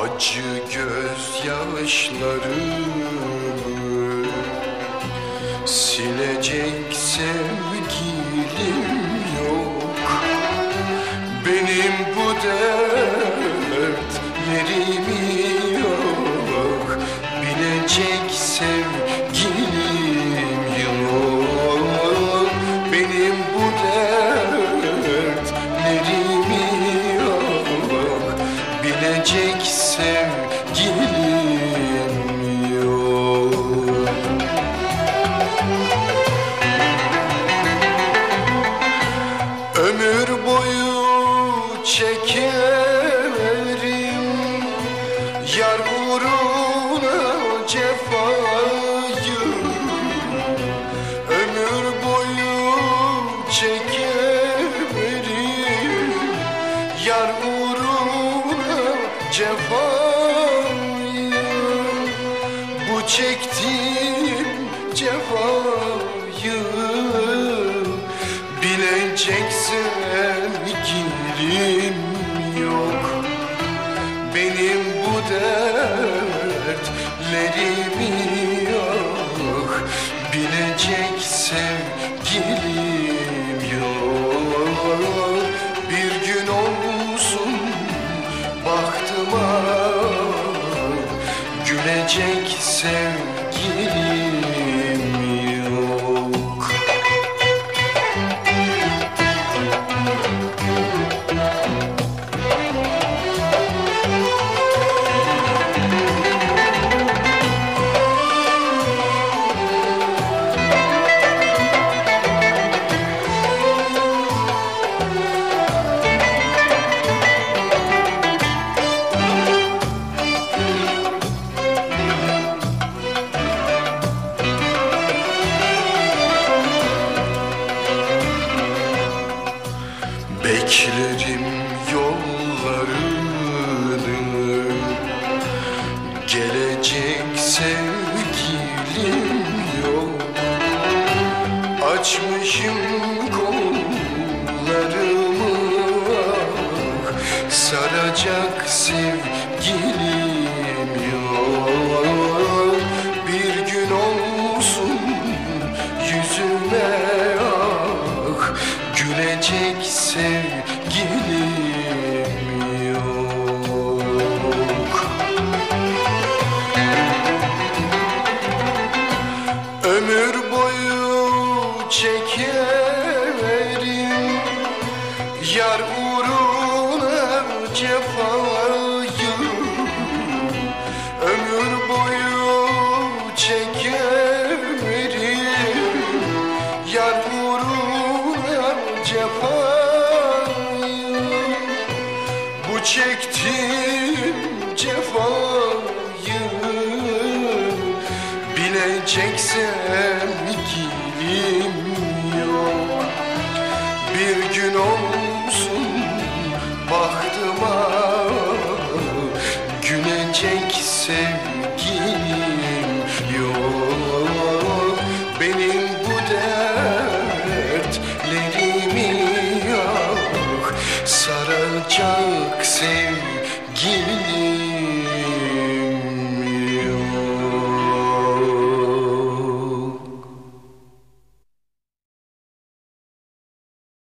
Acı göz gözyaşlarımı sileceksin çekerim Yar uğruna cefayı Ömür boyu çekerim Yar uğruna cefayı Bu çektiğim cefayı Bilecek sevgilim yok. Benim bu dertlerimi yok. Bilecek sevgilim yok. Bir gün olsun baktıma Gülecek sevgilim yok Beklerim yollarını Gelecek sevgilim yok. Açmışım kollarımı. Saracak sevgilim Gülecek sevgilim yok. Ömür boyu çekerim Yar uğruna cefayı Bu çektiğim cefayı. Bilecek sevgilim yok. Bir gün olsun baktıma. Gülecek sevgilim yok Saracak sevgilim